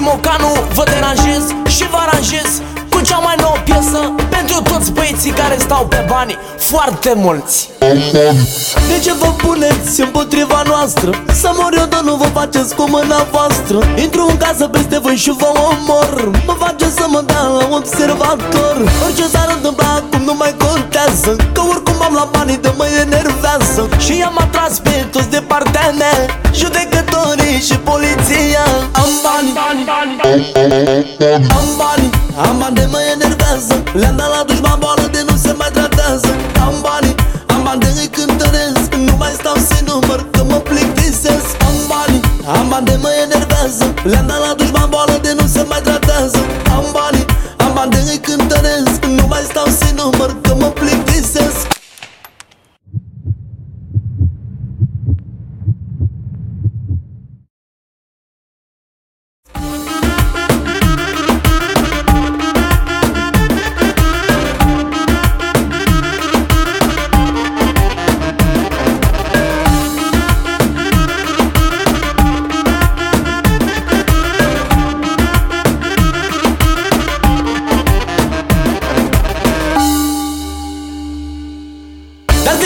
Mocanu Vă deranjez și vă aranjez Cu cea mai nouă piesă Pentru toți băieții care stau pe bani. Foarte mulți. De ce vă puneți împotriva noastră? Să mor eu, dar nu vă faceți cu mâna voastră. Intru în casă peste voi și vă omor. Mă face să mă dea la observator. Orice s-ar întâmpla acum nu mai contează Că oricum am la banii de mă enervează. Și am atras pe toți de partea mea Judecătorii și poliția Am bani, am bani Am bani de mă enervează. Le-am dat la dușman boală de nu se mai tratează. Am bani, am bani de îi cântăresc. Nu mai stau să număr că mă plictisesc. Am bani, am bani de mă enervează. Le-am dat la dușman boală de nu se mai tratează. Am bani, am bani de îi cântăresc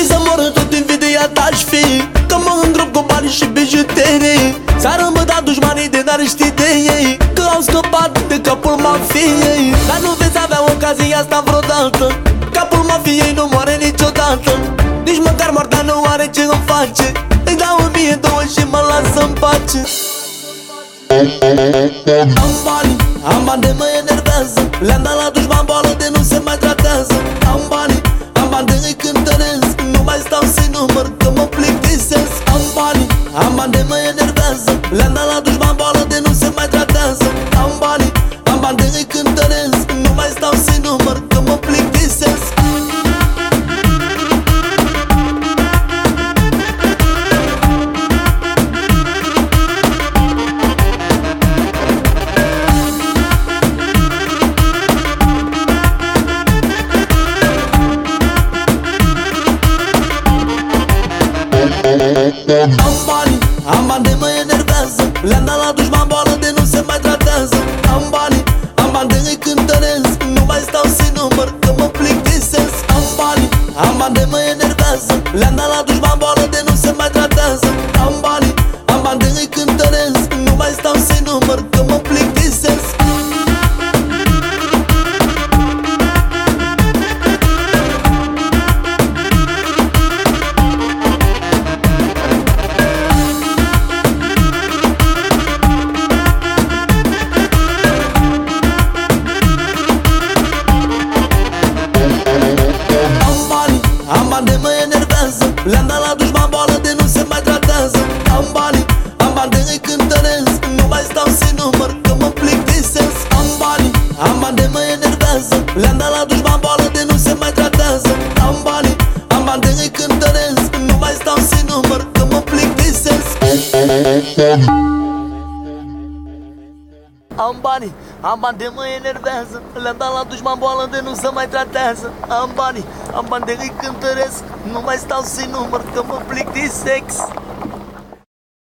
Dar ți să mor tot invidia ta-aș fi. Că mă îngrop cu bani și bijuterii. Țară mă da dușmanii de dar știi de ei. Că au scăpat de capul mafiei. Dar nu veți avea ocazia asta vreodată. Capul mafiei nu moare niciodată. Nici măcar moartea nu are ce îmi face. Îi dau o mie, două și mă lasă în pace. Am bani, am bani de mă enervează. Le-am dat la dușman boală de nu se mai tratează. Am bani, cântăresc Nu mai stau să-i număr că mă plictisesc. Am bani, am am bani de îi cântăresc Nu mai stau să număr că mă plictisesc. Am bani, am bani de mă enervează. Le-am dat la dușman boală de nu se mai tratează Am bani, am bani de mă enervează Le-am dat la dușman boală de nu se mai tratează Am bani, am bani de îi cântăresc Nu mai stau să-i număr că mă plictisesc